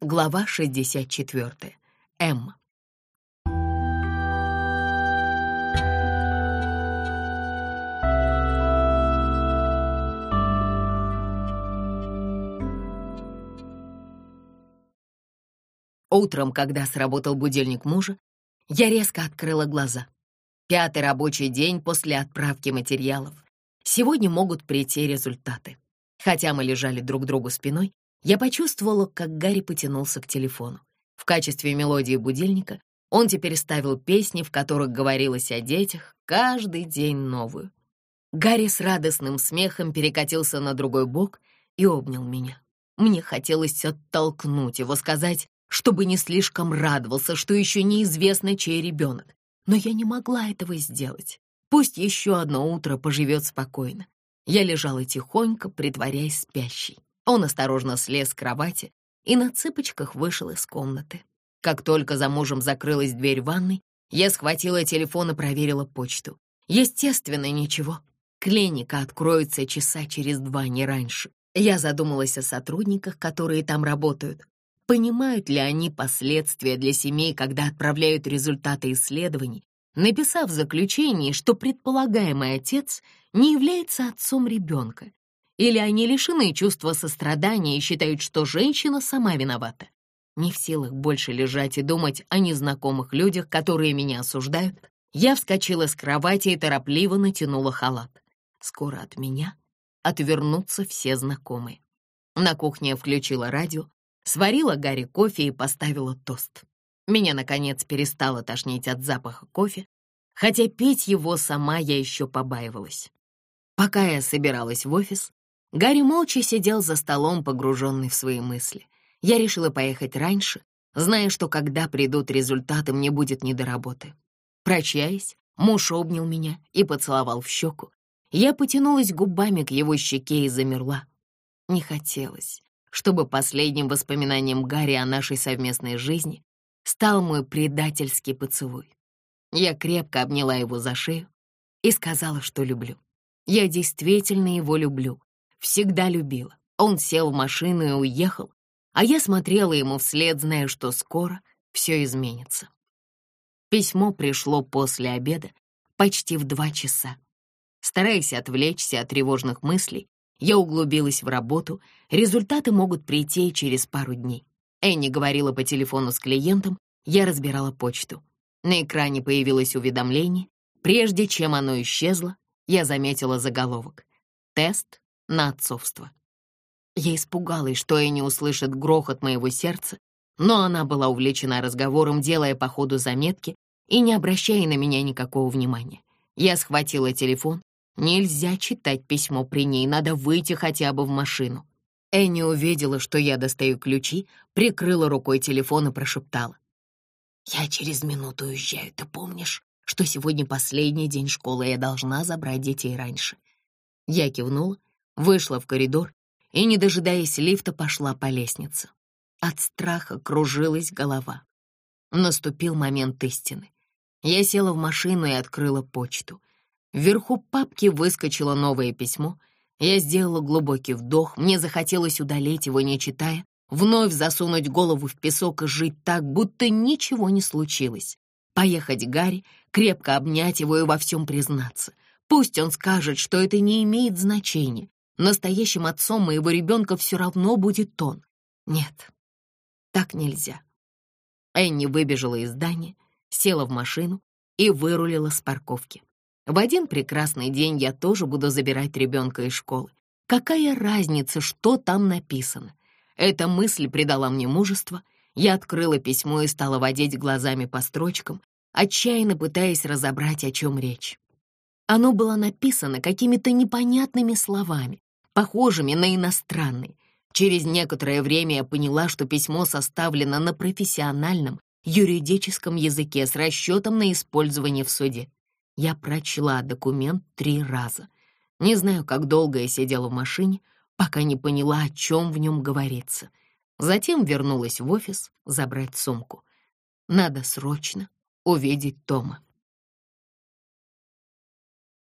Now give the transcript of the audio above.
Глава 64. Эмма. Утром, когда сработал будильник мужа, я резко открыла глаза. Пятый рабочий день после отправки материалов. Сегодня могут прийти результаты. Хотя мы лежали друг другу спиной, я почувствовала, как Гарри потянулся к телефону. В качестве мелодии будильника он теперь ставил песни, в которых говорилось о детях, каждый день новую. Гарри с радостным смехом перекатился на другой бок и обнял меня. Мне хотелось оттолкнуть его, сказать чтобы не слишком радовался, что еще неизвестно, чей ребенок. Но я не могла этого сделать. Пусть еще одно утро поживет спокойно. Я лежала тихонько, притворяясь спящей. Он осторожно слез с кровати и на цыпочках вышел из комнаты. Как только за мужем закрылась дверь ванной, я схватила телефон и проверила почту. Естественно, ничего. Клиника откроется часа через два, не раньше. Я задумалась о сотрудниках, которые там работают. Понимают ли они последствия для семей, когда отправляют результаты исследований, написав в заключении, что предполагаемый отец не является отцом ребенка? Или они лишены чувства сострадания и считают, что женщина сама виновата? Не в силах больше лежать и думать о незнакомых людях, которые меня осуждают, я вскочила с кровати и торопливо натянула халат. Скоро от меня отвернутся все знакомые. На кухне я включила радио, Сварила Гарри кофе и поставила тост. Меня, наконец, перестало тошнить от запаха кофе, хотя пить его сама я еще побаивалась. Пока я собиралась в офис, Гарри молча сидел за столом, погруженный в свои мысли. Я решила поехать раньше, зная, что когда придут результаты, мне будет не до работы. Прощаясь, муж обнял меня и поцеловал в щеку. Я потянулась губами к его щеке и замерла. Не хотелось, чтобы последним воспоминанием Гарри о нашей совместной жизни стал мой предательский поцелуй. Я крепко обняла его за шею и сказала, что люблю. Я действительно его люблю, всегда любила. Он сел в машину и уехал, а я смотрела ему вслед, зная, что скоро все изменится. Письмо пришло после обеда, почти в два часа. Стараясь отвлечься от тревожных мыслей, я углубилась в работу, результаты могут прийти через пару дней. Энни говорила по телефону с клиентом, я разбирала почту. На экране появилось уведомление. Прежде чем оно исчезло, я заметила заголовок. «Тест на отцовство». Я испугалась, что Энни услышит грохот моего сердца, но она была увлечена разговором, делая по ходу заметки и не обращая на меня никакого внимания. Я схватила телефон Нельзя читать письмо при ней, надо выйти хотя бы в машину. Энни увидела, что я достаю ключи, прикрыла рукой телефон и прошептала. «Я через минуту уезжаю, ты помнишь, что сегодня последний день школы, я должна забрать детей раньше?» Я кивнула, вышла в коридор и, не дожидаясь лифта, пошла по лестнице. От страха кружилась голова. Наступил момент истины. Я села в машину и открыла почту. Вверху папки выскочило новое письмо. Я сделала глубокий вдох, мне захотелось удалить его, не читая, вновь засунуть голову в песок и жить так, будто ничего не случилось. Поехать к Гарри, крепко обнять его и во всем признаться. Пусть он скажет, что это не имеет значения. Настоящим отцом моего ребенка все равно будет он. Нет, так нельзя. Энни выбежала из здания, села в машину и вырулила с парковки. В один прекрасный день я тоже буду забирать ребенка из школы. Какая разница, что там написано? Эта мысль придала мне мужество. Я открыла письмо и стала водить глазами по строчкам, отчаянно пытаясь разобрать, о чем речь. Оно было написано какими-то непонятными словами, похожими на иностранные. Через некоторое время я поняла, что письмо составлено на профессиональном юридическом языке с расчетом на использование в суде. Я прочла документ три раза. Не знаю, как долго я сидела в машине, пока не поняла, о чем в нем говорится. Затем вернулась в офис забрать сумку. Надо срочно увидеть Тома.